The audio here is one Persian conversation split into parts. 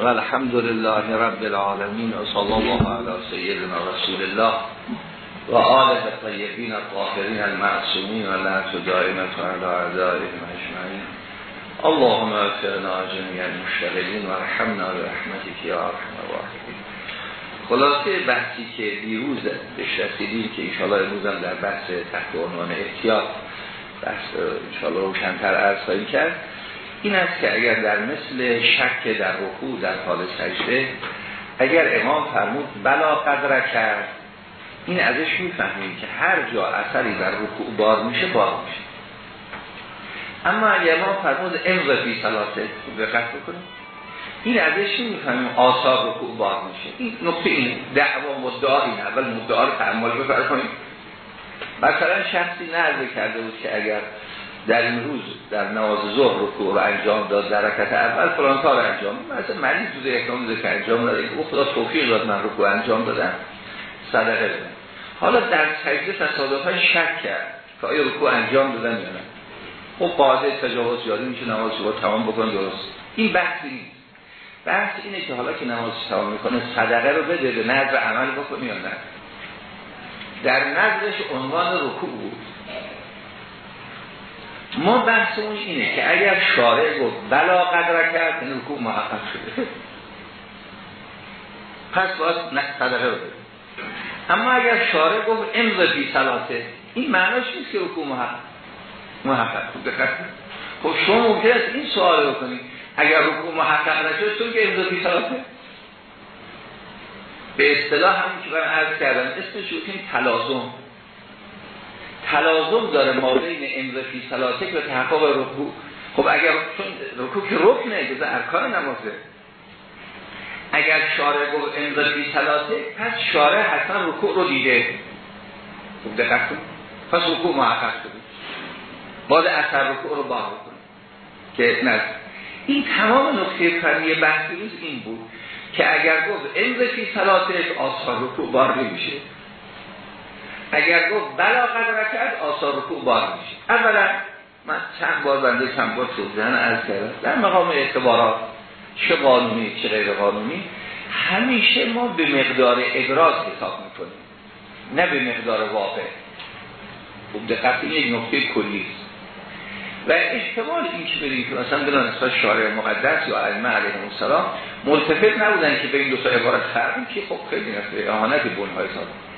و الحمد لله رب العالمین و صلی الله علی سیدنا رسول الله و آله طیبین الطاهرین المعصومین و لعنت دائمت علی اعدائهم اجمعین اللهم اغفرنا جميع المشتغلین و رحمنا برحمتك یا ارحم الراحمین خلاصه بحثی که دیروز به رسیدیم که انشاءالله امروز هم در بحث تحت عنوان احتیاط بحث انشاءالله روشنتر عرض کرد این است که اگر در مثل شک در رکوع در حال سجده اگر امام فرمود بلا قدر کرد این ازش می‌فهمیم که هر جا اثری در رکوع بار میشه بار میشه. اما اگر امام فرمود امضا فی صلاته دقت بکنیم این ازش می‌فهمیم آثار رکوع بار میشه. این نقطه این دعوا مدعا این اول مدعا رو تعمال بفرد کنیم مثلا شخصی نرزه کرده بود که اگر در این روز در نواز ظهر رکوع رو انجام داد در رکعت اول فلان کار انجام مثلا مریض بود احکام که انجام داد. او خدا توفیق داد من رکوع انجام دادم. صدقه بدم. حالا در سجده تصادفا شک کرد که آیا رکوع انجام دادن یا نه. خب قاعده تجاوز میشه نماز رو تمام بکن درست. این بحثی نیست. بحث اینه که حالا که نماز تمام می‌کنه صدقه رو بده به نظر عمل بکنی یا نه. در نظرش عنوان رکوع بود. ما بحثمون اینه که اگر شارع گفت بلا قدر کرد این رکوع محقق شده. پس باید صدقه رو بده اما اگر شارع گفت امضا بی صلاته این معناش نیست که رکوع محقق محقق خب شما ممکن است این سوال رو کنید اگر رکوع محقق نشد چون که امضا بی صلاته؟ به اصطلاح همون که من عرض کردم اسمش رو کنید تلازم. تلازم داره ما بین امضا فی صلاتک و تحقق رکوع. خب اگر چون رکوع که رکنه جز ارکان نمازه اگر شارع گفت امضا فی صلاتک پس شارع حتما رکوع رو دیده. خوب دقت کن. پس رکوع محقق شده. باز اثر رکوع رو بار بکنه. که نه. این تمام نقطه فنی روز این بود که اگر گفت امضا فی صلاتک آثار رکوع بار نمیشه اگر گفت بلا قدر کرد آثار رکوع بار میشه. اولا من چند بار بنده چند بار توضیحن عرض کردم. در مقام اعتبارات چه قانونی چه غیر قانونی همیشه ما به مقدار ابراز حساب می‌کنیم. نه به مقدار واقع. خوب دقت یک نقطه کلی است. و احتمال این که بریم که مثلا بلا نسبت شارع مقدس یا علمه علیه السلام ملتفت نبودن که به این دو تا عبارت فرقی که خب خیلی نسبت اهانت بنهای ساده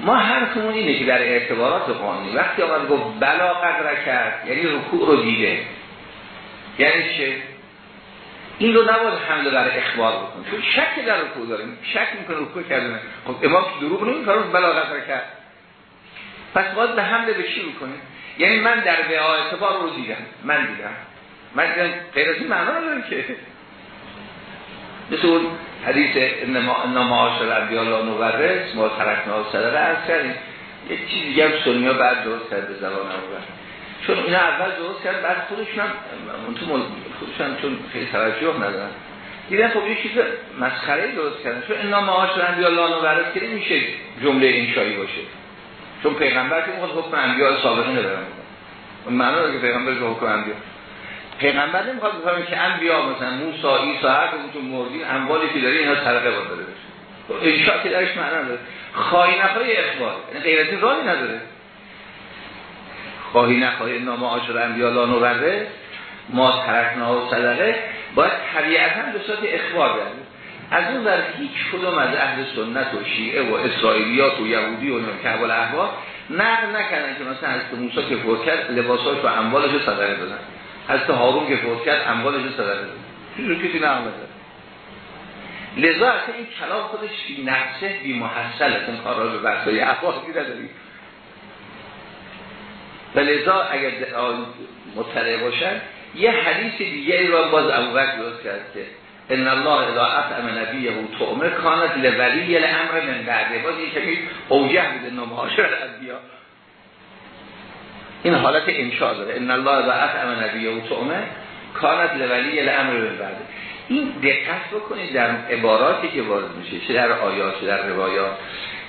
ما حرفمون اینه که در اعتبارات قانونی. وقتی آمد گفت بلا قدر کرد یعنی رکوع رو دیده. یعنی چه؟ این رو نباید حمله در اخبار بکن چون شک در رکوع داریم. شک می‌کنه رکوع کرده خب امام که دروغ نمیفرمود بلا قدر کرد. پس باید به حمله به چی بکنیم یعنی من در به اعتبار رو دیدم. من دیدم. من دیدم. غیر از این که. مثل اون حدیث انما عاشر انبیا لا نورس ما ترکنا صدقه از کردیم. یک چیز دیگه هم سنیا بعد درست کرد به زبان چون اینا اول درست کرد بعد خودشون هم تو خودشون چون خیلی توجه ندارن. دیدن خب یه چیز مسخره درست کردن. چون انا معاشر انبیا لا نورس که میشه جمله انشایی باشه. چون پیغمبر که می‌خواد حکم انبیا سابقه ندارن. معنا که پیغمبر حکم انبیا پیغمبر نمی‌خواد بفهمه که انبیا مثلا موسی عیسی هر کدومتون مردین اموالی که داره اینا سرقه باید داره بشه. انشاء که درش معنا داره خواهی نخواهی اخبار یعنی غیرتی راهی نداره. خواهی نخواهی نام عاشر انبیا لا نورده ما ترکنا و صدقه باید طبیعتا به صورت اخبار داره از اون در هیچ کدوم از اهل سنت و شیعه و اسرائیلیات و یهودی و کعب الاحبار نقل نکردن که مثلا از موسی که فوت لباساش و اموالش صدقه دادن حضرت هارون که فوت کرد اموالش صدقه داد رو کسی نه لذا اصلا این کلام خودش بی نفسه بی محصل این کار را به بحثای احواسی نداری و لذا اگر مطلع باشن یه حدیث دیگری را باز ابوبکر درست کرد که ان الله اذا اطعم نبیه طعمه کانت لولی الامر من بعده. باز این اوجه بوده نمهاشر الانبیا این حالت انشاء داره. ان الله اذا اطعم نبیه طعمه کانت لولی الامر من بعده این دقت بکنید در عباراتی که وارد میشه چه در آیات چه در روایات.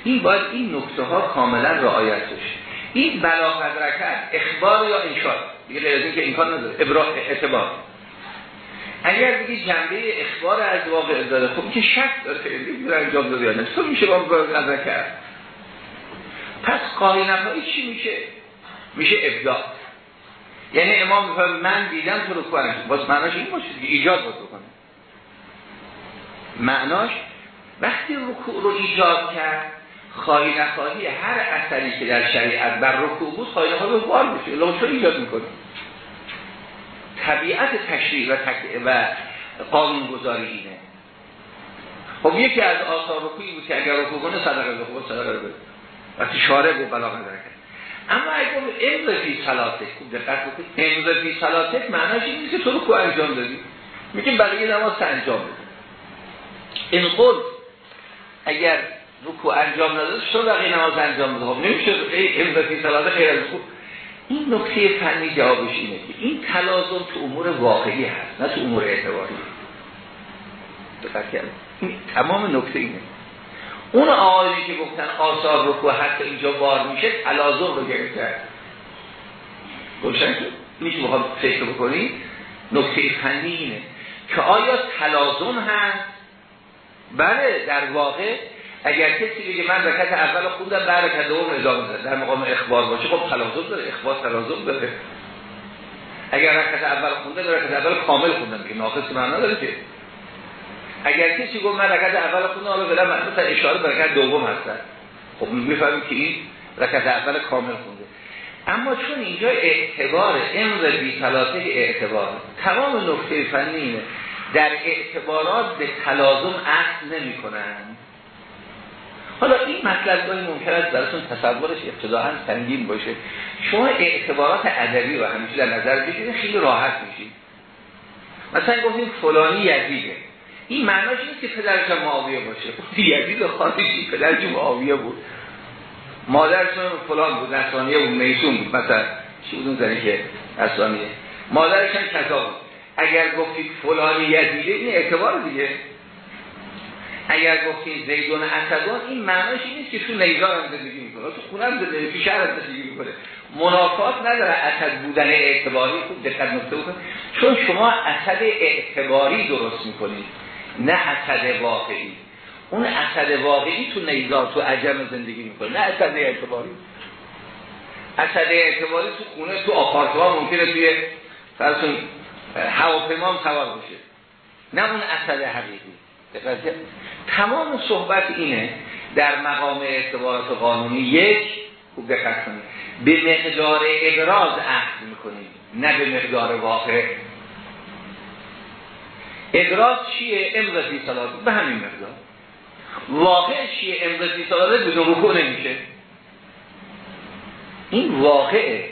این باید این نکته ها کاملا رعایت بشه. این بلا قدرکت اخبار یا انشاء. دیگه غیر از این که امکان نداره. ابراء اعتبار. اگر بگی جنبه اخبار از واقع داره خب که شک داره. خیلی انجام داده یا نه. میشه با نظر کرد پس قاهی نفایی چی میشه؟ میشه ابداع. یعنی امام میفرد من دیدم تو رکوع انجام باز معناش این باشه که ایجاد باید بکنه. معناش وقتی رکوع رو ایجاد کرد خواهی نخواهی هر اثری که در شریعت بر رکوع بود خواهی نخواهی بار بشه لو چون ایجاد می‌کنه؟ طبیعت تشریع و, تک... و قانون گذاری اینه. خب یکی از آثار رکوعی بود که اگر رکوع کنه صدقه بده صدقه بده. وقتی شارع بود بلاغه کرد اما اگر امر فی صلاتک خوب دقت بکنید امر فی صلاتک معناش این که تو رکوع انجام دادی؟ میگیم برای نماز انجام بده. این قول اگر رکوع انجام نداد چطور بقیه نماز انجام بده؟ خب نمیشه امر فی صلاتک غیر از این نکته فنی جوابش اینه که این تلازم تو امور واقعی هست نه تو امور اعتباری. دقت این تمام نکته اینه. اون آقایی که گفتن آثار رکوع حتی اینجا بار میشه تلازم رو گرفته. روشن میشه بخواد فکر بکنید نکته فنی اینه که آیا تلازم هست؟ بله در واقع اگر کسی بگه من رکعت اول خوندم بعد رکعت دوم ادامه در مقام اخبار باشه خب تلازم داره اخبار تلازم داره. اگر رکعت اول خونده رکعت اول کامل خوندم که ناقص معنا داره که. اگر کسی گفت من رکعت اول خوندم حالا بلا مثلا اشاره به رکعت دوم هستن. خب می‌فهمیم که این رکعت اول کامل خونده. اما چون اینجا اعتبار امر بی ثلاثه اعتبار تمام نکته فنی اینه. در اعتبارات به تلازم اصل نمی حالا این مطلب گاهی ممکن است براتون تصورش ابتداعا سنگین باشه. شما اعتبارات ادبی رو همیشه در نظر بگیرید خیلی راحت میشید. مثلا گفتیم فلانی یزیده. این معناش نیست که پدرش معاویه باشه. یزید خارجی پدرش معاویه بود. مادرشون فلان بود نسانیه بود میسون بود. مثلا چی بود اون زنی که نسانیه مادرش هم کتا بود. اگر گفتید فلانی یزیده این اعتبار دیگه. اگر گفتید زیدون اسدان این معناش این که تو نیزار هم زندگی می‌کنه تو خونه هم زندگی تو شهر هم زندگی منافات نداره اسد بودن اعتباری خوب دقت نکته بکنید چون شما اسد اعتباری درست می‌کنید. نه اسد واقعی. اون اسد واقعی تو نیزار تو عجم زندگی می‌کنه. نه اسد اعتباری. اسد اعتباری تو خونه تو آپارتمان ممکنه توی فرسون هواپیما هم سوار بشه. نه اون اسد حقیقی. تمام صحبت اینه در مقام اعتبارات قانونی یک خوب دقت کنید. به مقدار ابراز عهد می‌کنیم. نه به مقدار واقع. ابراز چیه؟ امرتی صلات. به همین مقدار. واقع چیه؟ امرتی صلات؟ بدون رکوع نمیشه. این واقعه.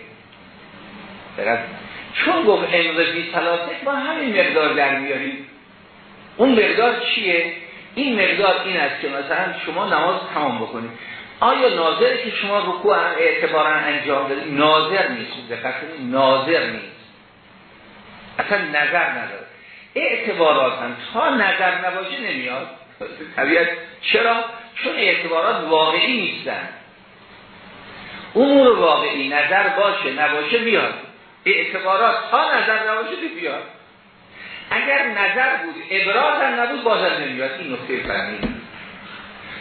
چون گفت امرتی صلاتک ما همین مقدار در میاریم اون مقدار چیه؟ این مقدار این است که مثلا شما نماز تمام بکنید. آیا ناظر که شما رکوع اعتبارا انجام دادید؟ ناظر نیست. دقت ناظر نیست. اصلا نظر نداره. اعتبارات هم تا نظر نباشه نمیاد. طبیعت چرا؟ چون اعتبارات واقعی نیستن. امور واقعی نظر باشه نباشه بیاد اعتبارات تا نظر نباشه بیاد. اگر نظر بود ابراز هم نبود بازم نمیاد. این نکته فهمی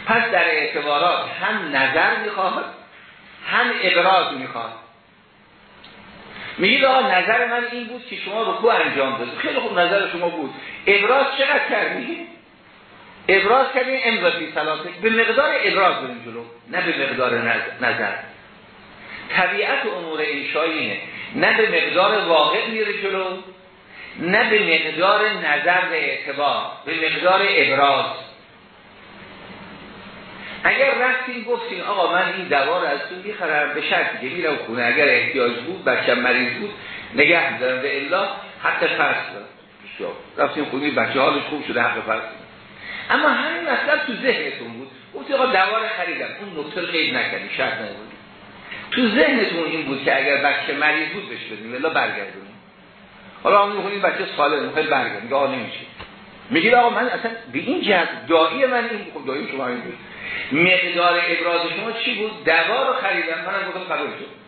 پس در اعتبارات هم نظر می‌خواد هم ابراز می‌خواد. میگید آقا نظر من این بود که شما رکوع انجام دادید. خیلی خوب نظر شما بود. ابراز چقدر کردید ابراز کردیم امراضی سلاسه به مقدار ابراز بریم جلو. نه به مقدار نظر. طبیعت امور انشایینه نه به مقدار واقع میره جلو نه به مقدار نظر و اعتبار. به مقدار ابراز. اگر رفتیم گفتیم آقا من این دوا رو از تو می‌خرم به شرط که میرم خونه. اگر احتیاج بود بچه مریض بود نگه میدارم. به الا حق فرض رفتیم خونه بچه حالش خوب شده حق فرض اما همین مطلب تو ذهنتون بود. گفتی آقا دوا رو خریدم. اون نکته قید نکردی شرط نبود تو ذهنتون این بود که اگر بچه مریض بود بهش بدیم الا برگردونیم حالا هم می‌خونیم بچه سالم می‌خواد برگردیم آقا نمیشه. میگید آقا من اصلا به این جهت دایی من این خب دایی شما این بود مقدار ابراز شما چی بود؟ دوا رو خریدم منم گفتم قبول شد.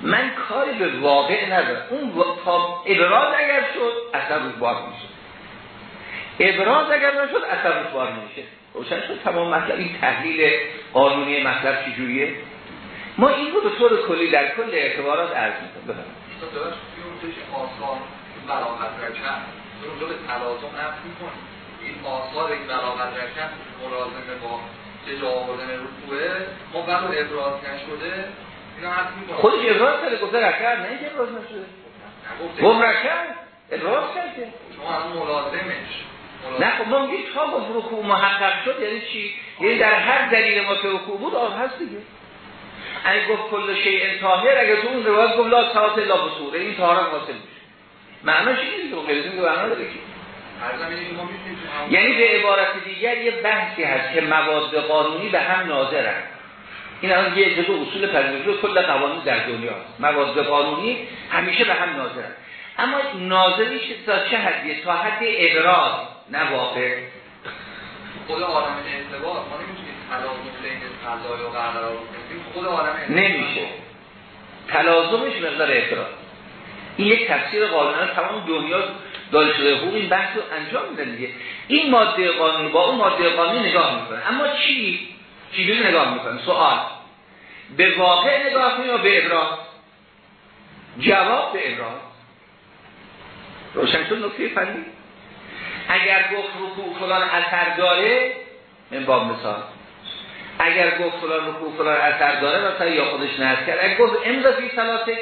من کاری به واقع ندارم. اون ابراز اگر شد اثر روش بار میشه ابراز اگر نشد اثر روش بار میشه روشن شد تمام مطلب این تحلیل قانونی مطلب چجوریه؟ ما این رو به طور کلی در کل اعتبارات عرض می‌کنم بفرمایید. آسان بلاغت رکن اونجا به تلازم نفت میکن این آثار این بلاغت رکن ملازمه با جا آوردن رکوعه ما ولو ابراز نشده اینا حرف می‌کنم خودش ابراز کرده گفته رکن نه اینکه ابراز نشده. گفت رکن ابراز کرده شما هم ملازمش. نه خب ما میگیم تا گفت رکوع محقق شد؟ یعنی چی؟ یعنی در هر دلیل ما که رکوع بود آب هست دیگه. اگه گفت کل شیء طاهر اگه تو اون روایت گفت لا صلات الا بصور این طهارت حاصل میشه. معناش اینه که غیر معنا داره که. یعنی به عبارت دیگر یه بحثی هست که مواد قانونی به هم ناظرن. این الان یه جزء اصول پذیرش کل قوانین در دنیا مواد قانونی همیشه به هم ناظرن. اما ناظریش تا چه حدیه؟ تا حد ابراز نه واقع. خود عالم اعتبار ما نمی‌تونیم تلازم بین و قرار خود عالم نمیشه. تلازمش مقدار اعتراض این یک تفسیر قانونی تمام دنیا دانشجوی حقوق این بحث رو انجام میدن دیگه. این ماده قانونی با اون ماده قانونی نگاه می‌کنه اما چی؟ چی نگاه می‌کنه سوال. به واقع نگاه کنیم یا به ابراز جواب به ابراز روشن شد نکته فنی. اگر گفت رکوع فلان اثر داره من با مثال. اگر گفت فلان رکوع فلان اثر داره مثلا یا خودش نهز کرد. اگر گفت امضا فی سلاته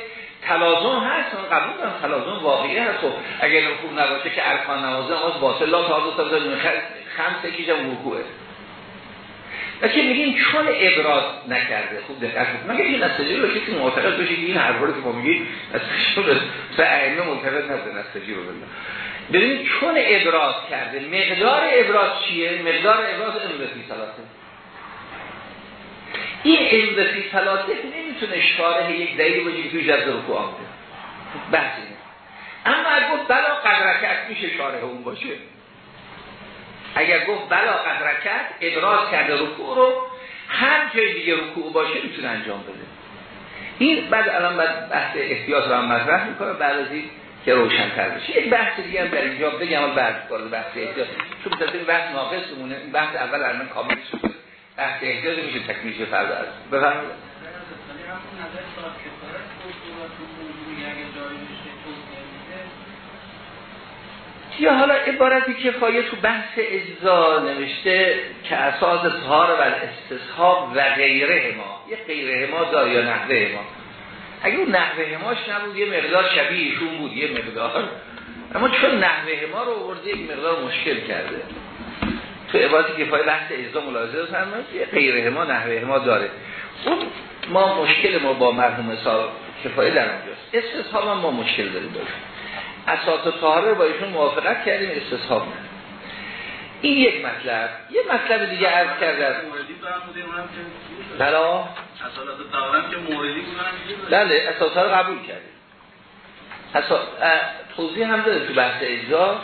تلازم هست من قبول دارم تلازم واقعی هست. خب اگر رکوع نباشه که ارکان نماز نماز باطل لا تا دو خمسه کیجم رکوعه. که میگیم؟ چون ابراز نکرده. خوب دقت کنید مگه این نستجیر رو کسی معتقد بشه این حرفا رو که ما میگیم نستجیر سه ائمه معتقد نبوده نستجیر رو بالله ببینید چون ابراز کرده. مقدار ابراز چیه؟ مقدار ابراز امرتی سلاته این امرتی سلاته نمی‌تونه شارح یک دلیل باشه که توی جزء رکوع آمده. بحث اینه. اما اگر گفت بلا قدرکت میشه شارح اون باشه. اگر گفت بلا قدرکت ابراز کرده رکوع رو هر جای دیگه رکوع باشه می‌تونه انجام بده. این بعد الان بعد بحث احتیاط رو هم مطرح می‌کنه بعد از این که روشن تر بشه. یک بحث دیگه هم در اینجا بگم بعد بحث احتیاط. چون بحث ناقص مونه. بحث اول الان کامل شد. بحث احتیاط میشه تکمیل فردا از بفرمایید. یا حالا عبارتی کفایه تو بحث اجزا نوشته که اساس تهار و استصحاب و غیره ما. یه غیره ما دار یا نحوه ما. اگه اون نحوه ماش نبود یه مقدار شبیهشون بود یه مقدار. اما چون نحوه ما رو آورده یک مقدار مشکل کرده. تو عبارتی کفایه بحث اجزا ملاحظه فرمایید یه غیره ما نحوه ما داره. اون ما مشکل ما با مرحوم سال کفایه در اونجاست. استصحاب هم ما مشکل داریم داریم اساس طهاره با ایشون موافقت کردیم استصحاب نه. این یک مطلب. یه مطلب دیگه عرض کردم. بلا بله. اساس رو قبول کردیم. توضیح هم داره تو بحث اجزا.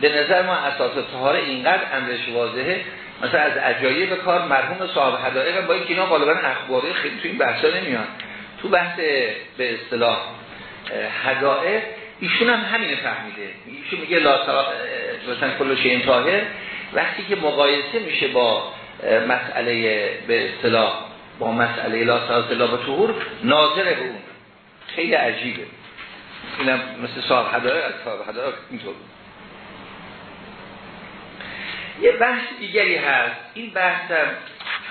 به نظر ما اساس طهاره اینقدر اندرش واضحه مثلا از عجایب کار مرحوم صاحب هدایق با اینکه اینا غالبا اخباری خیلی تو این بحثا نمیان. تو بحث به اصطلاح هدایق ایشون هم همینه فهمیده. ایشون میگه لا مثلا کل شیء طاهر. وقتی که مقایسه میشه با مسئله به اصطلاح با مسئله لا صلات لا طهور ناظر به اون. خیلی عجیبه. اینم مثل صاحب هدایق از صاحب هدایق اینطور. یه بحث دیگری هست. این بحث هم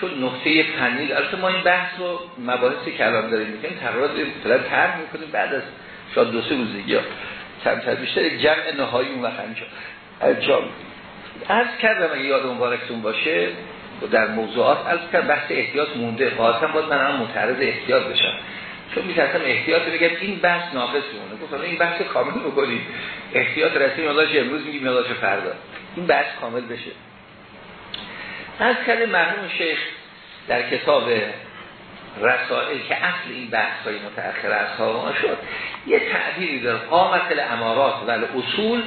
چون نقطه فنی البته ما این بحث رو مباحث کلام داریم می‌کنیم. تقریبا فعلا طرح می‌کنیم. بعد از شاید دو سه روزی یا کمتر بیشتر جمع نهایی اون وقت انجام از کردم اگه یاد مبارکتون باشه در موضوعات از کرد بحث احتیاط مونده. خواستم باید من هم متعرض احتیاط بشم. چون میترسم احتیاط بگم این بحث ناقص مونه گفتم این بحث کامل بکنید احتیاط رسمی یاداش امروز میگیم یاداش فردا. این بحث کامل بشه. از کرده مرحوم شیخ در کتاب رسائل که اصل این بحث های متأخر ما شد یه تعبیری داره. قامت الامارات و اصول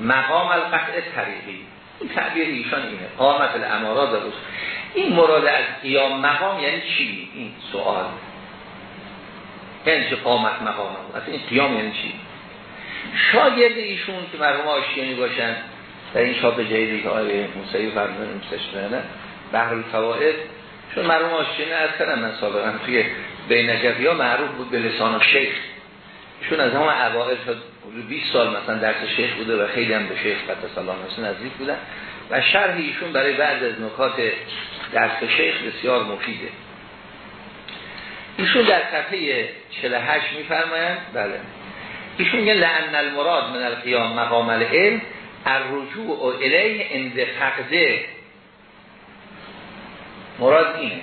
مقام القطع طریقی. این تعبیر ایشان اینه. قامت الامارات و اصول این مراد از قیام مقام یعنی چی؟ این سوال. چه قامت مقام اصلا این قیام یعنی چی؟ شاگرد ایشون که مرحوم آشیانی باشن در این شاب جدیدی که آیه موسیقی فرمودن مستشفه بحر الفوائد چون مرحوم آشیانی از کردم من سابقا توی بین ها معروف بود به لسان و شیخ. چون از همه اوائل تا 20 سال مثلا درس شیخ بوده و خیلی هم به شیخ قدس الله نزدیک بودن. و شرح ایشون برای بعض از نکات درس شیخ بسیار مفیده. ایشون در صفحه 48 میفرمایند بله. ایشون میگن لعن المراد من القیام مقام العلم الرجوع الیه اند فقده مراد اینه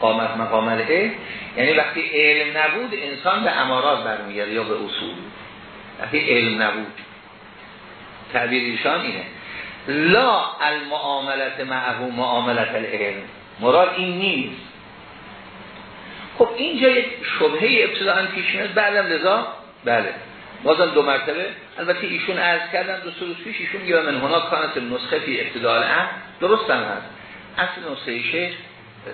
قامت مقام العلم. یعنی وقتی علم نبود انسان به امارات برمیگرده یا به اصول. وقتی علم نبود تعبیر ایشان اینه. لا المعاملت معه معاملت العلم. مراد این نیست. خب اینجا یک شبهه ابتداعا پیش میاد. بعدم لذا؟ بله. بازم دو مرتبه. البته ایشون عرض کردن دو سه پیش ایشون میگه من هنا کانت نسخه فی ابتداء الامر درست هم هست. اصل نسخه شیخ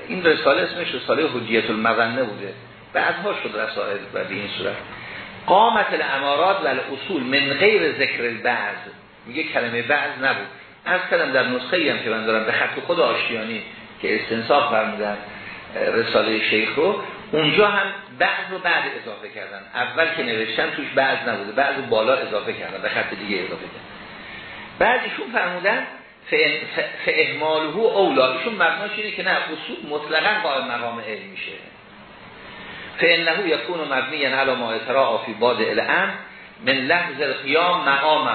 این رساله اسمش رساله حجیت المغنه بوده. بعدها شد رسائل و به این صورت. قامت الامارات و اصول من غیر ذکر بعض میگه کلمه بعض نبود. از کلم در نسخه ای هم که من دارم به خط خود آشتیانی که استنصاف فرمودن رساله شیخ رو اونجا هم بعض رو بعد اضافه کردن. اول که نوشتن توش بعض نبوده بعض رو بالا اضافه کردن به خط دیگه اضافه کردن. بعدشون فرمودن فاهماله اولا ایشون مبناش اینه که نه اصول مطلقا قائم مقام علم میشه. فانه یکون مبنی علی ما اطراع فی باد الام من لحظ القیام مقامه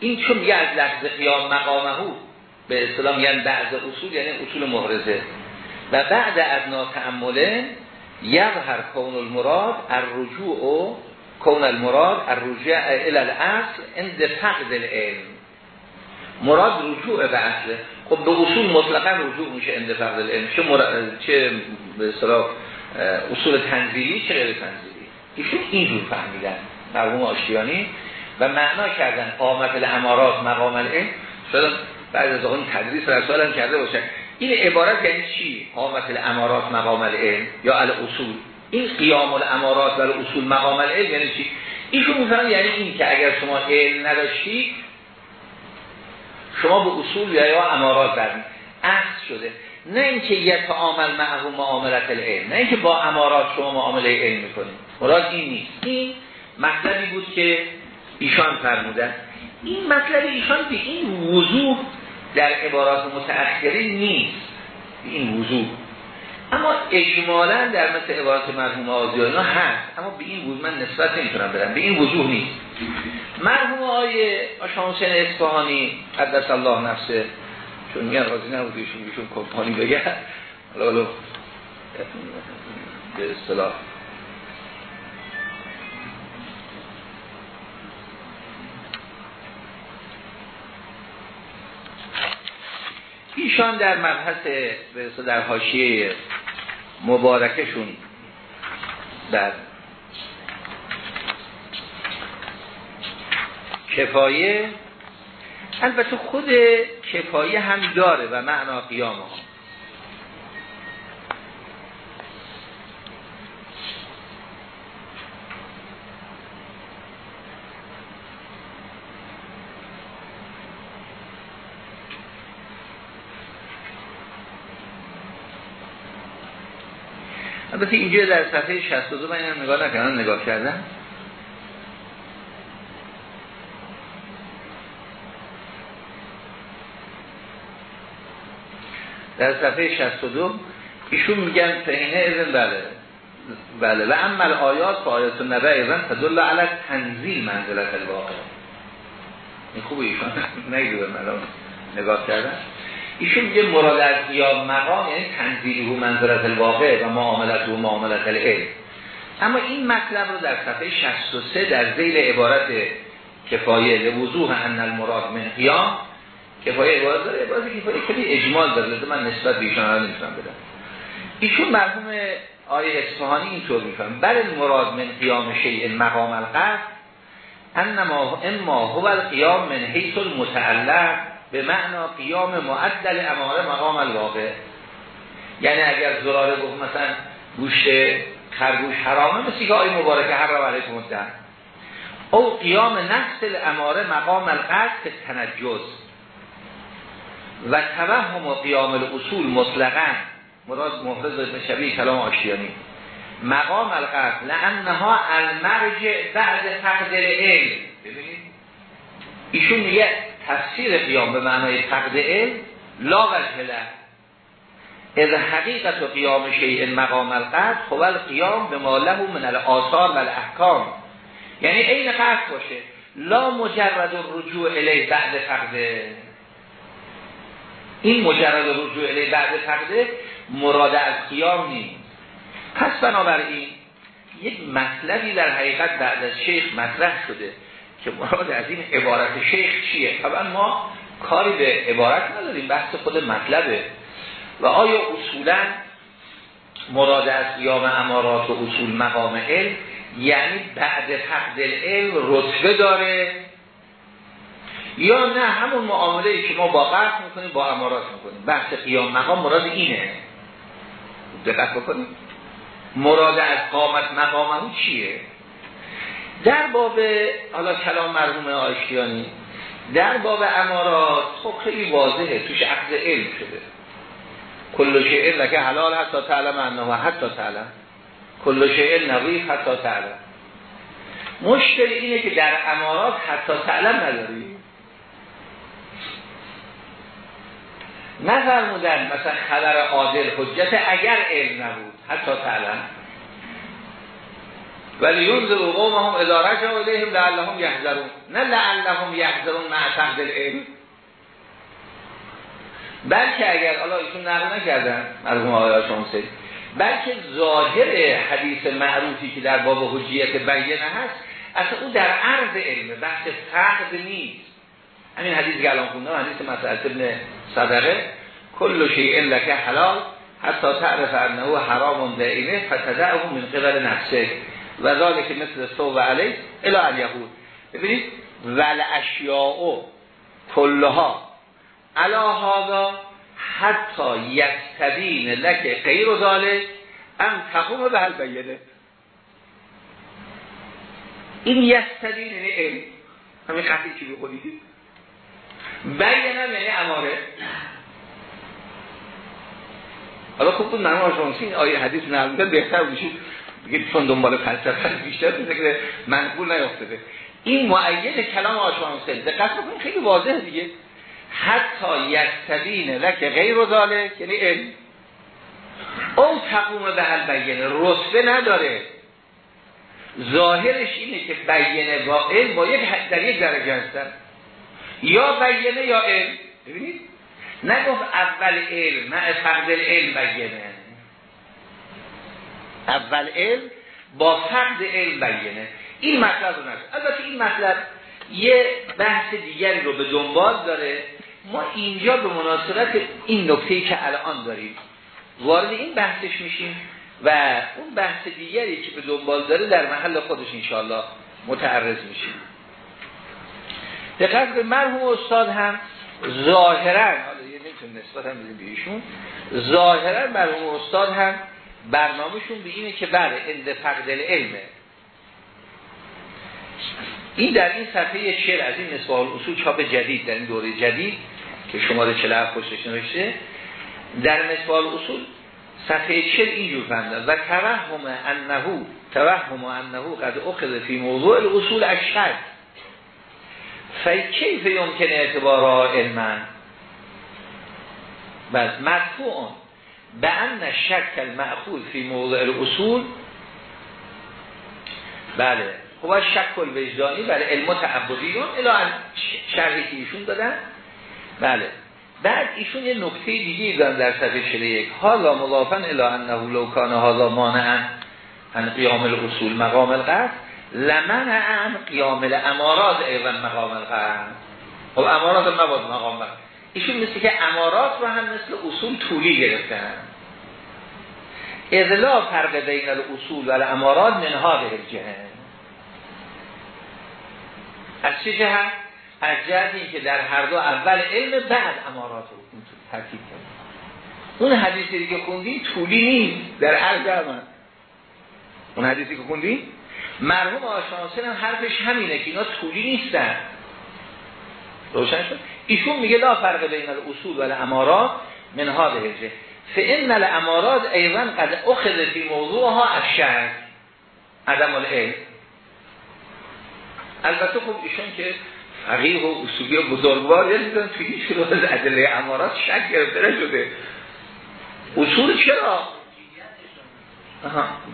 این چون میگه از لحظ قیام مقامه به اصطلاح یعنی بعض اصول یعنی اصول محرزه. و بعد از ناتعمله یظهر کون المراد الرجوع کون المراد الرجوع الى الاصل عند فقد العلم. مراد رجوع به اصله خب به اصول مطلقا رجوع میشه عند فقد العلم. چه, مراد... چه به اصطلاح اصول تنزیلی چه غیر تنزیلی. ایشون اینجور فهمیدن مرحوم آشتیانی. و معنا کردن قامت الامارات مقام العلم. شاید بعد از اون تدریس رسول هم کرده باشن. این عبارت یعنی چی؟ قامت الامارات مقام العلم یا الاصول. این قیام الامارات و اصول مقام العلم یعنی چی؟ ایشون می‌فهمن یعنی این که اگر شما علم نداشتی شما به اصول یا امارات برمید اصل شده. نه اینکه یک عامل معه معاملت العلم نه اینکه با امارات شما معامله علم می‌کنید مراد این نیست. این مطلبی بود که ایشان فرمودن. این مطلب ایشان به این وضوح در عبارات متأخرین نیست. این وضوح. اما اجمالا در مثل عبارات مرحوم آزیانا هست. اما به این وضوح من نسبت نمی‌تونم بدم به این وضوح نیست. مرحوم آقای آشانسین اصفهانی قدس الله نفسه. چون میگن راضی نبود ایشون کمپانی بگه. حالا. به اصطلاح. ایشان در مبحث در حاشیه مبارکشون در کفایه. البته خود کفایه هم داره و معنا قیام ها البته اینجا در صفحه 62 من هم نگاه نکردم. نگاه کردم. در صفحه 62 ایشون میگن فهینه ازن بله. بله. و عمل آیات و آیات نبه ایزن تدل علی تنزیل منزلت الواقع. این خوبه ایشون. نگیده من نگاه کردم. ایشون میگه مراد از یا مقام یعنی تنزیلی و منظرت الواقع و معاملت و معاملت العلم. اما این مطلب رو در صفحه 63 در زیل عبارت کفایه لوضوح ان المراد من قیام کفایه عبارت داره. عبارت کفایه کلی اجمال داره. لذا من نسبت به ایشان رو نمی‌تونم بدم. ایشون مرحوم آیه اصفهانی اینطور میفهم بل المراد من قیام شیء مقام القصد انما اما هو القیام من حیث المتعلق. به معنا قیام معدل اماره مقام الواقع. یعنی اگر زراره گفت مثلا گوشت خرگوش حرامه مثل که آی مبارکه هر رو علیکم الدم او قیام نفس الاماره مقام القصد تنجز. و توهم و قیام الاصول مطلقا مراد محرز به شبیه کلام آشیانی. مقام القصد لانها المرجع بعد فقد علم ببینید؟ ایشون میگه تفسیر قیام به معنای فقد علم لا وجه له. از حقیقت و قیام شیء مقام القصد خب القیام به ما له من الاثار و الاحکام یعنی عین قصد باشه. لا مجرد رجوع الی بعد فقده این مجرد رجوع الی بعد فقده مراد از قیام نیست. پس بنابراین یک مطلبی در حقیقت بعد از شیخ مطرح شده. که مراد از این عبارت شیخ چیه؟ طبعا ما کاری به عبارت نداریم بحث خود مطلبه. و آیا اصولا مراد از قیام امارات و اصول مقام علم یعنی بعد فقد علم رتبه داره؟ یا نه همون معامله که ما با قصد می‌کنیم با امارات می‌کنیم. بحث قیام مقام مراد اینه. دقت بکنیم مراد از قامت مقام چیه؟ در باب حالا کلام مرحوم آشتیانی در باب امارات خب خیلی واضحه توش عقد علم شده. کل شعر لکه حلال حتی تعلم انه حتی تعلم. کل شعر نظیف حتی تعلم. مشکل اینه که در امارات حتی تعلم نداری. نفرمودن مثلا خبر عادل حجت اگر علم نبود حتی تعلم. ولی یونز قوم هم اداره جا الیهم لعلهم یحذرون. نه لعلهم یحذرون مع فقد العلم. بلکه اگر حالا ایشون نقل نکردن مرحوم آقای شمسی. بلکه ظاهر حدیث معروفی که در باب حجیت بیانه هست اصلا اون در عرض علمه بحث فقد نیست. همین حدیث که الان خوندم حدیث مسئله ابن صدقه کل شیء لک حلال حتی تعرف انه حرام دائمه فتدعه من قبل نفسه. و ذالک مثل سو علیه الى الیهود ببینید ول اشیاء کلها علا هذا حتی یستبین لک غیر و ذالک ام تقوم به حل بیده. این یستبین یعنی علم. همین خطی چی بخونید بیانم یعنی اماره. حالا خوب بود مرموم آشانسی آیه حدیث نرمده بهتر بشید بگید چون دنبال فلسفه بیشتر که منقول نیافتده این معید کلام آشانسی دقت بکنید خیلی واضحه دیگه. حتی یکتبین لک غیر ذالک یعنی علم. او تقوم به حل بیانه. رتبه نداره. ظاهرش اینه که بیانه با علم با یک در یک درجه هستن. یا بیانه یا علم. ببینید؟ نگفت اول علم نه فقد علم بیانه. اول علم با فقد علم بیانه. این مطلب رو نگفت البته این مطلب یه بحث دیگری رو به دنبال داره. ما اینجا به مناسبت این نکته که الان داریم وارد این بحثش میشیم و اون بحث دیگری که به دنبال داره در محل خودش انشاءالله متعرض میشیم. دقیق به مرحوم استاد هم ظاهرا حالا یه نمیتون نسبت هم به ایشون ظاهرا مرحوم استاد هم برنامهشون به اینه که بله اند فقد علمه این در این صفحه شعر از این نسبه اصول چاپ جدید در این دوره جدید که شماره 47 پشتش نوشته در نسبه اصول صفحه چل اینجور فهمیدن و توهم انه توهم انه قد اخذ فی موضوع الاصول اشهد فی کیف یمکن اعتبارها علما بس مرفوع به ان شک المأخوذ فی موضوع الاصول بله خب شک الوجدانی بله علم تعبدیون الان شرحی که ایشون دادن بله. بعد ایشون یه نکته دیگه دارن در صفحه 41 حالا مضافن الی انه لو کان هذا مانعا ان قیام الاصول مقام القصد لمن ان قیام الامارات ایضا مقام القصد. خب امارات مباد مقام القصد. ایشون مثل که امارات رو هم مثل اصول طولی گرفتن. اذلا فرق بین الاصول و الامارات من هذه الجهه از چه جهت؟ از جهت که در هر دو اول علم بعد امارات رو ترکیب کرد. اون حدیثی که خوندی طولی نیست در عرض من اون حدیثی که خوندیم مرحوم آشانسین هم حرفش همینه که اینا طولی نیستن. روشن شد؟ ایشون میگه لا فرق بین الاصول و الامارات من هذه هجه فان الامارات ایوان قد اخذ فی موضوعها الشرع عدم العلم. البته خب ایشون که فقیه و اصولی و بزرگوار یه دیدن توی هیچ از ادله امارات شک گرفته نشده. اصول چرا؟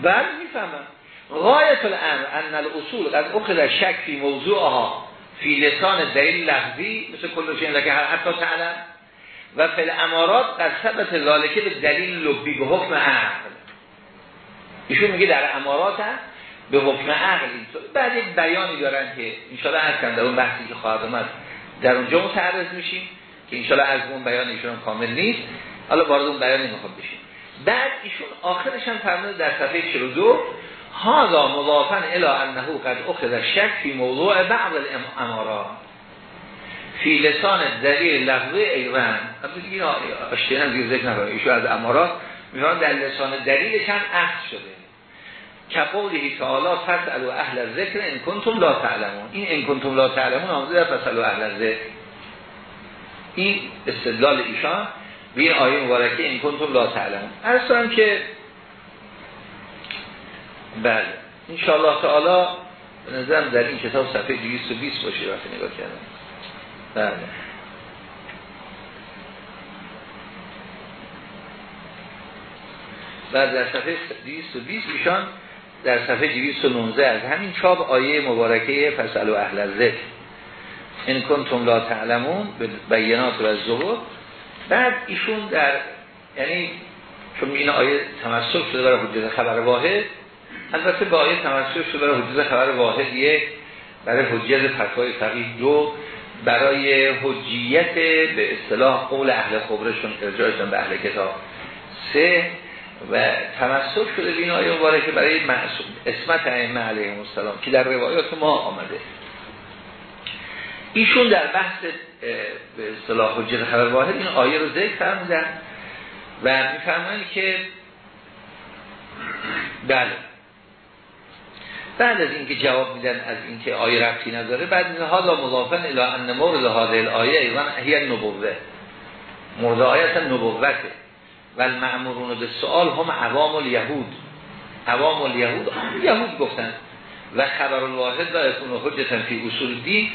بعد می‌فهمم. غایت الامر ان الاصول قد اخذ شک فی موضوعها. فی لسان دلیل لفظی مثل کل شین که حتی تعلم. و فی الامارات قد ثبت ذالکه به دلیل لبی به حکم عقل. ایشون میگه در امارات هم به حکم عقل. بعد یک بیانی دارن که انشاءالله هست در اون بحثی که خواهد اومد در اونجا متعرض میشیم که انشاءالله از اون بیان ایشون کامل نیست. حالا وارد اون بیان نمی‌خواد بشیم. بعد ایشون آخرش هم فرمود در صفحه 42 هذا مضافا الى انه قد اخذ شک فی موضوع بعض الامارات فی لسان دلیل لفظه ایوان این هم دیگه ذکر نباید. ایشون از امارات میفرمان در لسان دلیلش هم اخذ شده. کقوله تعالی فسألوا اهل الذکر ان کنتم لا تعلمون. این ان کنتم لا تعلمون آمده در فسألوا اهل الذکر. این استدلال ایشان به این آیه مبارکه ان کنتم لا تعلمون. ارسان که بله. انشاءالله تعالی به نظرم در این کتاب صفحه 220 باشه وقتی نگاه کردم. بله. بعد در صفحه 220 ایشان در صفحه 219 از همین چاپ آیه مبارکه فصل و اهل الذکر. این کنتم لا تعلمون به بیانات و زبور بعد ایشون در یعنی چون این آیه تمسک شده برای حجت خبر واحد البته با آیه تمسک شده برای حجت خبر واحد یک برای حجت فتوای فقیه دو برای حجیت به اصطلاح قول اهل خبرشون ارجاعشون به اهل کتاب سه و تمسک شده بین آیه مبارکه برای معصوم اسمت ائمه علیهم السلام که در روایات ما آمده. ایشون در بحث به اصطلاح حجت خبر واحد این آیه رو ذکر فرمودن و میفرمایند که بله بعد از اینکه جواب میدن از اینکه آیه رفتی نداره بعد این حالا مضافن الى ان مورد هذه الايه ایوان هی نبوه مورد آیت نبوته و المعمورون به سوال هم عوام الیهود. عوام الیهود یهود گفتن. و خبر الواحد و یکون حجتا فی اصول دین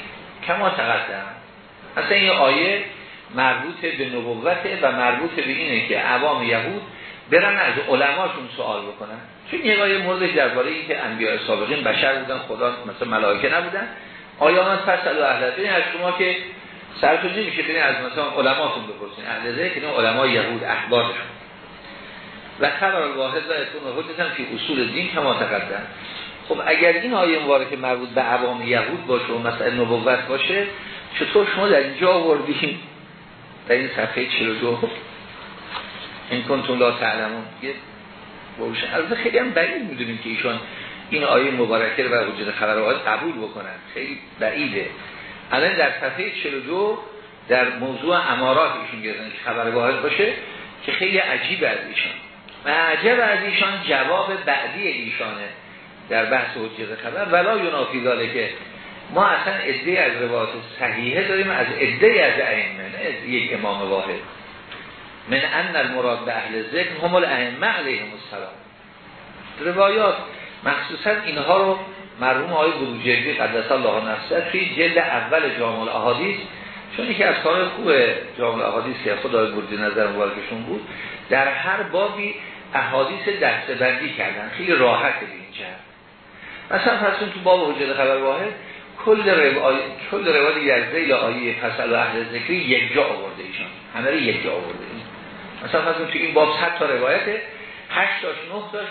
کما تقدم. اصلا این آیه مربوط به نبوته و مربوط به اینه که عوام یهود برن از علماشون سوال بکنن. چون یه آیه موردش درباره این که انبیاء سابقین بشر بودن خدا مثل ملائکه نبودن. آیا من فصل و اهل ببین از شما که سرتون نمیشه برین از مثلا علماتون بپرسین. اهل که علمای یهود احبارشون و خبر واحد و اتون حجتن فی اصول دین کما تقدم. خب اگر این آیه مبارکه مربوط به عوام یهود باشه و مثلا نبوت باشه چطور شما در اینجا آوردین؟ در این صفحه 42 این کنتون لا تعلمون. یه باشه البته خیلی هم بعید می‌دونیم که ایشان این آیه مبارکه رو بر وجود خبر قبول بکنن. خیلی بعیده. الان در صفحه 42 در موضوع امارات ایشون گردن که خبر واحد باشه که خیلی عجیب از ایشان. و عجب از ایشان جواب بعدی ایشانه در بحث حجت خبر. ولا ینافی داله که ما اصلا عده از روایات صحیحه داریم از عده از ائمه نه یک امام واحد. من ان المراد به اهل ذکر هم الائمه علیهم السلام. روایات مخصوصا اینها رو مرحوم آقای بروجردی قدس الله نفسه توی جلد اول جامع الاحادیث چون یکی از کارهای خوب جامع الاحادیث که خدا بردی نظر مبارکشون بود در هر بابی احادیث دستبندی کردن. خیلی راحت این مثلا فرسون تو باب حجت خبر واحد کل روایت کل روایت یزده آیه فصل اهل ذکری یک جا آورده ایشان. همه رو یک جا آورده. مثلا فرض تو این باب 100 تا روایت 8 تاش 9 تاش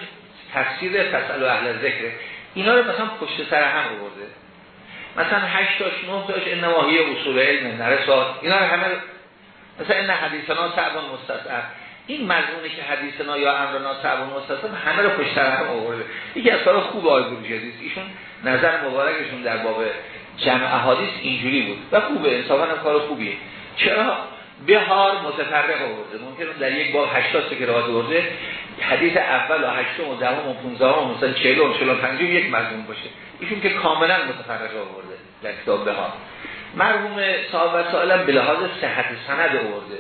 تفسیر فصل اهل ذکر اینا رو مثلا پشت سر هم آورده. مثلا 8 تاش 9 تاش انماهی اصول علم نرسات اینا رو همه مثلا این حدیثنا صعب مستطر این مضمونی که حدیثنا یا امرنا صعب مستطر همه رو پشت سر هم آورده. یکی از کارا خوب آقای بروجردی ایشون نظر مبارکشون در باب جمع احادیث اینجوری بود و خوبه انصافا کار خوبیه. چرا؟ بهار متفرق آورده. ممکن در یک باب 80 تا روایت آورده. حدیث اول و هشتم و دهم و پونزدهم و مثلا چهلم و پنجم یک مضمون باشه. ایشون که کاملا متفرق آورده در کتاب ها مرحوم صاحب و سائلم به لحاظ صحت سند آورده.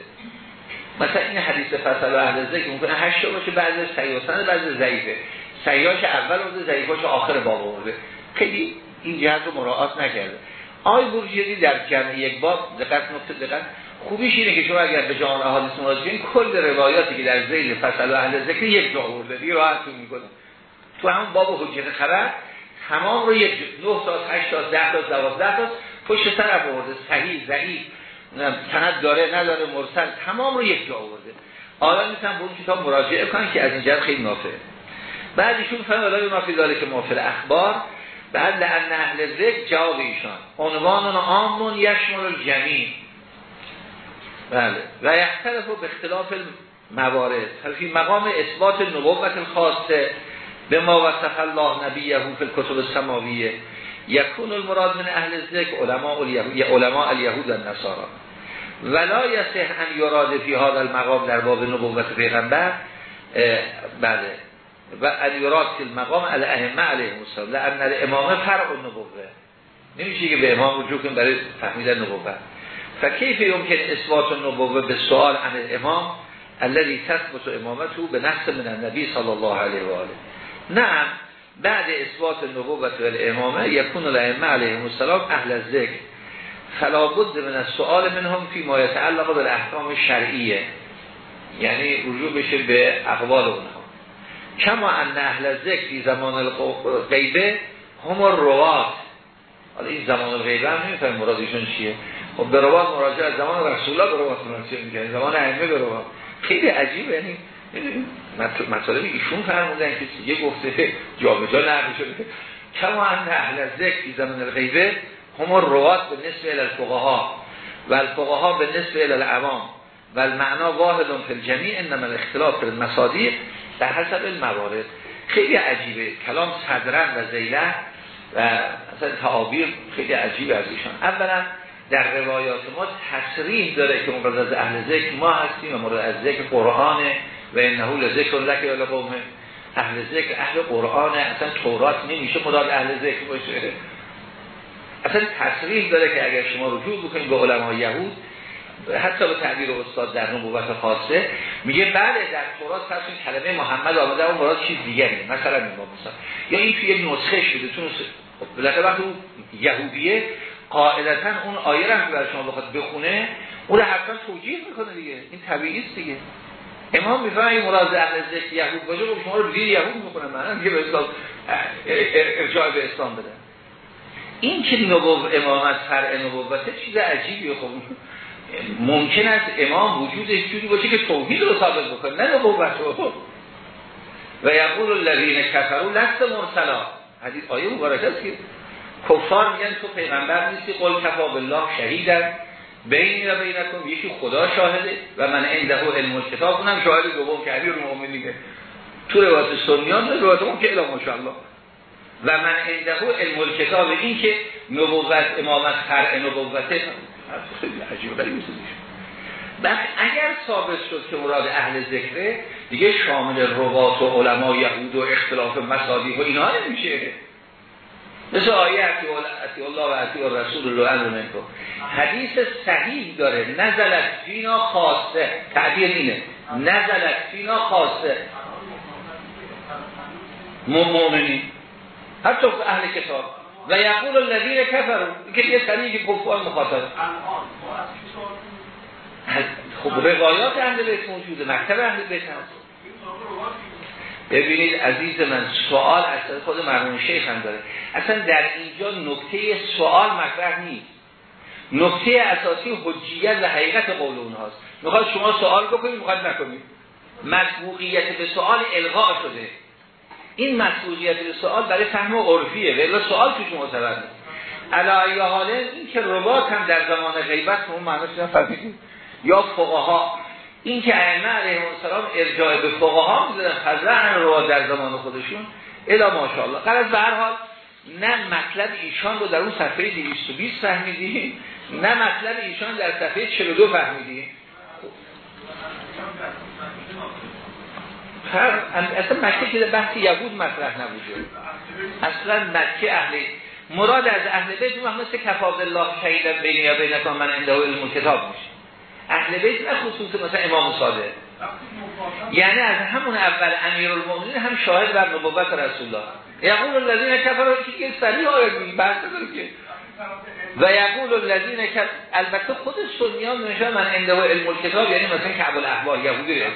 مثلا این حدیث فصل و اهل ذکر ممکنه هشت باشه بعضی صحیح و سند بعضی ضعیفه. صحیحاش اول آورده ضعیفاش آخر باب آورده. خیلی این جهت رو مراعات نکرده. آی بورجیدی در جمع یک باب دقت نقطه دقت. خوبیش اینه که شما اگر به جان احادیث مراجعین کل روایاتی که در ذیل فصل اهل ذکر یک جا آورده دیگه راحتون می‌کنه. تو همون باب حجت خبر تمام رو یک 9 تا 8 تا 10 تا 12 تا پشت سر آورده. صحیح ضعیف سند داره نداره مرسل تمام رو یک جا آورده. حالا می‌تونم به اون کتاب مراجعه کنن که از اینجا خیلی نافعه. بعد فهم ما فی که موافق اخبار بعد لعن اهل ذکر جواب ایشان. عنوان عامون یشمل الجمین بله. و یختلف به اختلاف موارد. فی مقام اثبات نبوت خاصه به ما وصف الله نبیه فی الکتب السماویه. یکون المراد من اهل ذکر علماء الیهود علماء الیهود و نصارا. ولا یصح ان یراد فی هذا المقام در باب نبوت پیغمبر. بله. و ان یراد فی المقام الائمه علیهم السلام. لان الامامه فرع النبوه نمیشه که به امام رجوع برای فهمیدن نبوت. فکیف یمکن اثبات النبوه به سوال عن الامام الذي تثبت امامته به نص من النبی صلی الله علیه و آله نعم بعد اثبات النبوت و الامامه یکون الائمه علیهم السلام اهل ذکر فلا بد من السؤال منهم فی ما یتعلق بالاحکام شرعیه. یعنی رجوع بشه به اقوال اونها. کما ان اهل ذکر زمان غیبه هم روات حالا این زمان الغیبه هم نمیفهم مرادشون چیه. خب به روات مراجعه از زمان رسول الله به روات مراجعه می‌کنه. زمان ائمه به روات خیلی عجیبه. یعنی مطالب ایشون فرمودن که یه گفته جامجا نقل شده. کما ان اهل ذکر زمان الغیبه هم روات به نسبه الفقها و الفقها به نسبه العوام و المعنا واحد فی الجمیع انما الاختلاف فی المصادیق در حسب الموارد خیلی عجیبه. کلام صدرن و زیله و اصلا تعابیر خیلی عجیب از ایشان. اولا در روایات ما تصریح داره که مراد از اهل ذکر ما هستیم و مراد از ذکر قرآنه و انه لذکر لک یا قومه اهل ذکر اهل قرآنه اصلا تورات نمیشه مراد اهل ذکر باشه. اصلا تصریح داره که اگر شما رجوع بکنید به علمای یهود حتی به تعبیر استاد در نبوت خاصه میگه بله در تورات پس این کلمه محمد آمده اون مراد چیز دیگری مثلا این مثلا یا این توی نسخه شده تو نسخه وقتی یهودیه قاعدتا اون آیه رو که شما بخواد بخونه اون حتما توجیه می‌کنه دیگه. این طبیعی است دیگه. امام می‌فهمه این مراد اهل ذکر یهود باشه خب شما رو دیگه یهود می‌کنه من دیگه به اسلام ارجاع به اسلام بده. این که نبوت امامت فرع نبوت چیز عجیبیه. خب ممکن است امام وجودش جوری باشه که توحید رو ثابت بکنه نه نبوت. رو و یقول الذین کفروا لست مرسلا. حدیث آیه مبارکه است که کفار میگن تو پیغمبر نیستی قل کفا بالله شهیدن بین و بینکم یکی خدا شاهده و من عنده علم کتاب اونم شاهد دوم که امیر المؤمنین تو روایت سنیان روایت اون که الا ماشاءالله. و من عنده علم کتاب این که نبوت امامت فرع نبوت خیلی عجیب غریب بعد اگر ثابت شد که مراد اهل ذکره دیگه شامل روات و علما یهود و اختلاف مصادیق و اینها نمیشه. مثل آیه اتی الله و اتی رسول الله منکم حدیث صحیح داره. نزلت فینا خاصه. تعبیر اینه. نزلت فینا خاصه. مؤمنین. حتی اهل کتاب. و یقول الذین کفروا. که یه سریع کفار مخاطب. خب روایات اهل بیت موجوده. مکتب اهل بیت ببینید عزیز من سوال اصلا خود مرحوم شیخ هم داره. اصلا در اینجا نکته سوال مطرح نیست. نکته اساسی حجیت و حقیقت قول اونهاست. می‌خواد شما سوال بکنید می‌خواد نکنید. مسبوقیت به سوال الغا شده. این مسئولیت به سوال برای فهم عرفیه. ولی سوال توش معتبر نیست علایه حاله این که ربات هم در زمان غیبت اون معنیش فهمیدید یا فقها این که ائمه علیهم السلام ارجاع به فقها می‌ذارن فضلا رو در زمان خودشون الا ماشاءالله. قرار به هر حال نه مطلب ایشان رو در اون صفحه 220 فهمیدیم نه مطلب ایشان در صفحه 42 فهمیدیم. اصلا مکه که بحث یهود مطرح نبوده. اصلا مکه اهل مراد از اهل بیت محمد کفاب الله شهیدن بین یا بینکان من عنده علم کتاب میشه. اهل بیت نه خصوص مثلا امام صادق. یعنی از همون اول امیر المؤمنین هم شاهد بر نبوت رسول الله یقول الذین کفروا که صریح آیه بحث داره که. و یقول الذین که البته خود سنیان نشه من عنده علم کتاب یعنی مثلا کعب الاحبار یهودی رسول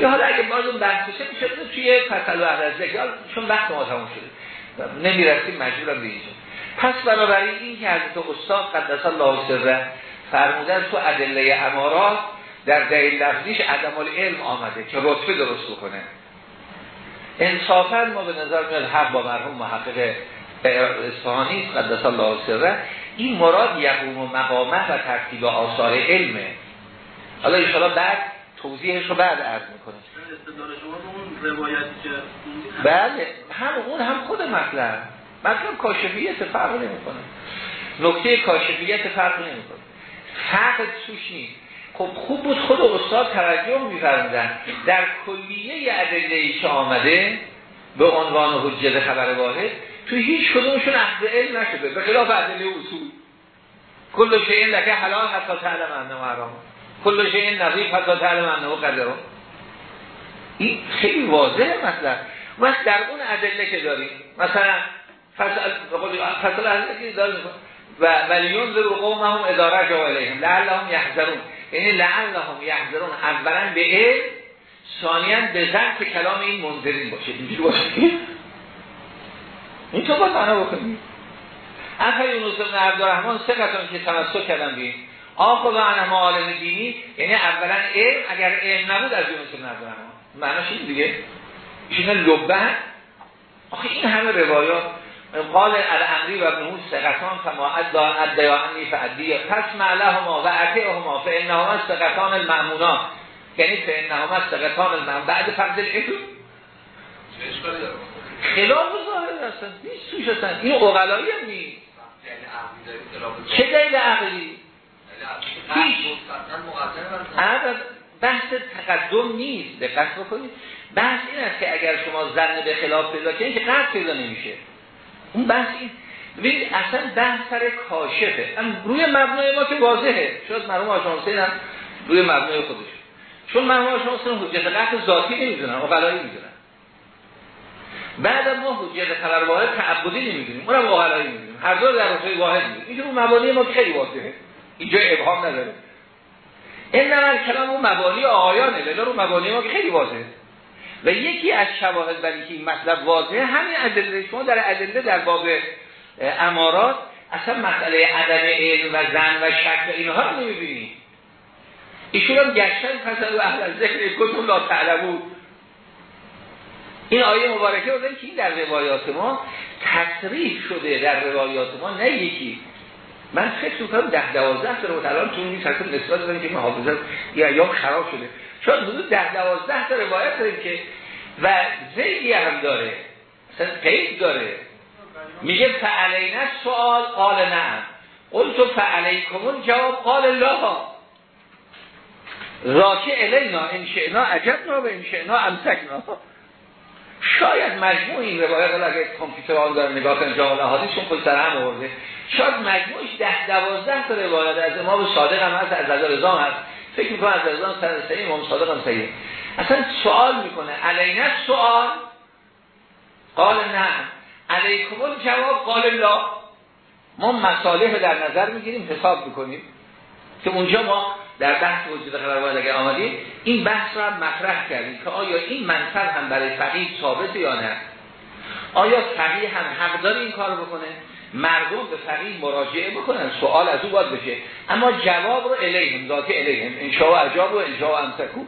یا حالا اگه باز اون بحث بشه میشه توی فصل و ذکر. چون وقت ما تموم شده. نمی‌رسیم مجبورم به پس بنابراین این که حضرت استاد قدس الله سره فرمودن تو ادله امارات در دلیل لفظیش عدم علم آمده که رتبه درست بکنه. انصافا ما به نظر میاد حق با مرحوم محقق اصفهانی قدس الله سره. این مراد یقوم و مقامه و ترتیب آثار علمه. حالا ان بعد توضیحش رو بعد عرض می‌کنه بله هم اون هم خود مطلب. مطلب کاشفیت فرق نمی‌کنه. نکته کاشفیت فرق نمی‌کنه. فرق توش نیست. خب خوب بود خود استاد توجه میفرمودن. در کلیه ادله که آمده به عنوان حجت خبر واحد تو هیچ کدومشون اخذ علم نشده. به خلاف ادله اصول. کل شیء لکه حلال حتی تعلم انه حرام. کل شیء نظیف حتی تعلم انه قدر. این خیلی واضحه مثلا وقت در اون ادله که داریم مثلا فصل فصل داریم و ولیون در قوم هم اداره جا علیهم. لعلهم یحذرون. یعنی لعلهم یحذرون. اولا به علم ثانیا به زن که کلام این منذرین باشه. اینجوری باشه. این تو باید معنا بکنیم؟ افا یونس بن عبدالرحمن سه قطعان که تمسک کردن بیم آقا و انما عالم دینی. یعنی اولا علم. اگر علم نبود از یونس بن عبدالرحمن. معناش این دیگه. ایشون لبه. آخه این همه روایات قال الامری و ابن سقطان فما ادعا ادعانی فعدی. پس معلهما و عطیهما فانهما سقطان المعمونا یعنی فانهما سقطان المعمون بعد فقد العلم خلاف ظاهر هستن. نیست توش هستن. این اقلایی هم نیست. چه دلیل عقلی؟ هیچ. بحث تقدم نیست. دقت بکنید. بحث این است که اگر شما زن به خلاف پیدا کنید که قرد پیدا نمیشه. اون بحث این ببینید اصلا بحث سر کاشفه. روی مبنای ما که واضحه. شاید مرحوم آشان هم روی مبنای خودش چون مرحوم آشان حسین حجت قطع ذاتی نمی‌دونن اقلایی می‌دونن. بعد ما حجت خبر واحد تعبدی نمی‌دونیم. اونم اقلایی می‌دونیم. هر دو در رفعه واحد می‌دونیم. اینجا اون مبانی ما خیلی واضحه. اینجا ابهام نداره. این نمال کلام اون مبانی آیانه لیلا رو مبانی ما خیلی واضحه. و یکی از شواهد برای که این مطلب واضحه همین ادله. شما در ادله در باب امارات اصلا مسئله عدم علم و زن و شک و اینها رو نمی‌بینید ایشون هم گشتن پس از اهل ذکر کتون لا تعلمون. این آیه مبارکه بودن که این در روایات ما تصریح شده در روایات ما نه یکی. من فکر می‌کنم ده دوازده تا رو الان تو نیست اصلا نسبت داریم که محافظت یا ایام خراب شده. شاید حدود ده دوازده تا روایت داریم که و زیدی هم داره مثلا قید داره. میگه فعلینا سوال قال نه. قلت فعلیکمون جواب قال لا. راکه الینا انشئنا عجبنا و انشئنا امسکنا. شاید مجموع این روایت اگه کامپیوتر آن داره نگاه کنه جامعه حادی چون خود سر هم آورده. شاید مجموعش ده دوازده تا روایت از امام صادق هم هست از از رضا هست. فکر می‌کنه از رضا سر صحیح امام صادق هم صحیح اصلا سوال می‌کنه. علینا سوال؟ قال نه. علیکم جواب قال لا. ما مصالح در نظر می‌گیریم حساب می‌کنیم. که اونجا ما در بحث وجود خبر اگر آمدیم این بحث را مطرح کردیم که آیا این منصب هم برای فقیه ثابت یا نه؟ آیا فقیه هم حق داره این کار بکنه؟ مردم به فقیه مراجعه بکنن سوال از او باید بشه. اما جواب رو الیهم ذات الیهم انشاء و عجاب و انشاء و امسکو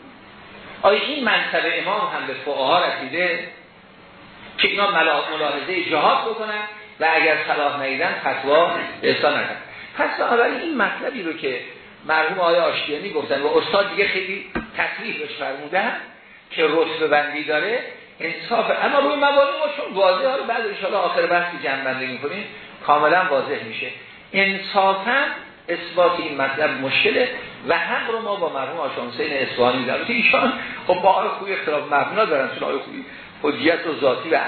آیا این منصب امام هم به فقها رسیده؟ که اینا ملاحظه جهاد بکنن و اگر صلاح نیدن فتوا احسان نکن. پس این مطلبی رو که مرحوم آقای آشتیانی گفتن و استاد دیگه خیلی تصریحش فرمودن که رتبه بندی داره انصاف اما روی مبانی ما چون واضحه حالا بعد ان آخر بحثی جمع بندی می‌کنیم. کاملا واضح میشه. انصافا اثبات این مطلب مشکله و حق رو ما با مرحوم آشان حسین اصفهانی داریم ایشان خب با آقای خوی اختلاف مبنا دارن چون آقای خوی حجیت و ذاتی و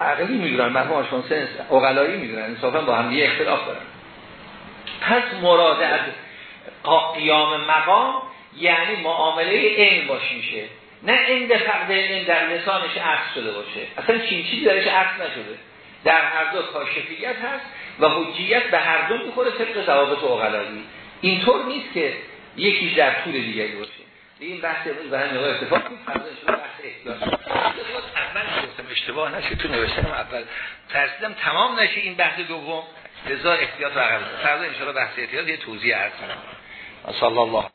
عقلی می‌دونن مرحوم آشان حسین اقلایی می‌دونن انصافا با هم یه اختلاف دارن. پس مراد از قیام مقام یعنی معامله این باش میشه. نه این فقد این در لسانش عکس شده باشه. اصلا چین چیزی درش عکس نشده. در هر دو کاشفیت هست و حجیت به هر دو می‌خوره طبق ضوابط اقلایی اینطور نیست که یکیش در طول دیگری باشه. این بحث امروز به همین اتفاق کنید فردا بحث اول گفتم اشتباه نشه. تو نوشتم اول ترسیدم تمام نشه این بحث دوم. لذا احتیاط و عقل فردا ان بحث احتیاط یه توضیح عرض کنم. صلی الله